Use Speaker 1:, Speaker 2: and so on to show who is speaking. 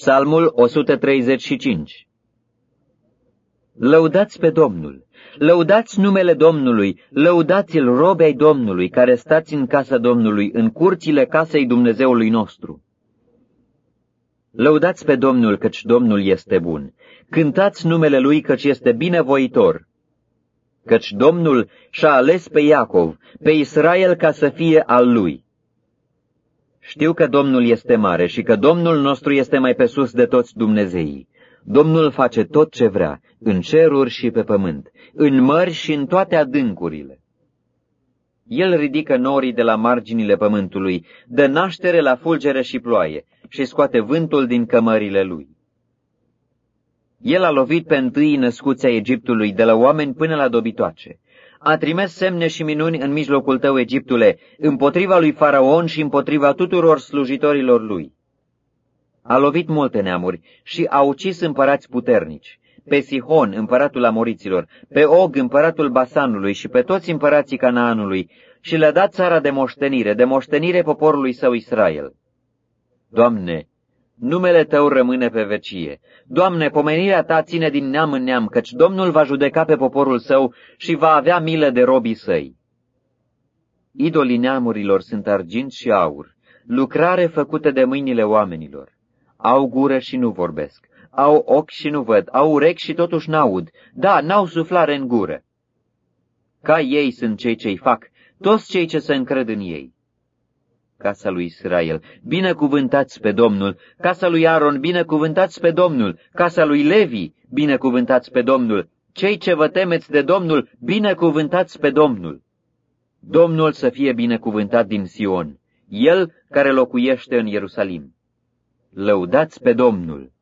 Speaker 1: Psalmul 135 Lăudați pe Domnul, lăudați numele Domnului, lăudați-l robei Domnului, care stați în casa Domnului, în curțile casei Dumnezeului nostru. Lăudați pe Domnul, căci Domnul este bun. Cântați numele Lui, căci este binevoitor. Căci Domnul și-a ales pe Iacov, pe Israel, ca să fie al Lui. Știu că Domnul este mare și că Domnul nostru este mai pe sus de toți Dumnezeii. Domnul face tot ce vrea, în ceruri și pe pământ, în mări și în toate adâncurile. El ridică norii de la marginile pământului, dă naștere la fulgere și ploaie și scoate vântul din cămările lui. El a lovit pe întâi născuția Egiptului, de la oameni până la dobitoace. A trimis semne și minuni în mijlocul tău, Egiptule, împotriva lui Faraon și împotriva tuturor slujitorilor lui. A lovit multe neamuri și a ucis împărați puternici, pe Sihon, împăratul Amoriților, pe Og, împăratul Basanului și pe toți împărații Canaanului, și le-a dat țara de moștenire, de moștenire poporului său Israel. Doamne, numele Tău rămâne pe vecie. Doamne, pomenirea Ta ține din neam în neam, căci Domnul va judeca pe poporul Său și va avea milă de robii Săi. Idolii neamurilor sunt argint și aur, lucrare făcută de mâinile oamenilor. Au gură și nu vorbesc, au ochi și nu văd, au urechi și totuși n-aud, da, n-au suflare în gură. Ca ei sunt cei ce-i fac, toți cei ce se încred în ei casa lui Israel, binecuvântați pe Domnul, casa lui Aaron, binecuvântați pe Domnul, casa lui Levi, binecuvântați pe Domnul, cei ce vă temeți de Domnul, binecuvântați pe Domnul. Domnul să fie binecuvântat din Sion, El care locuiește în Ierusalim. Lăudați pe Domnul!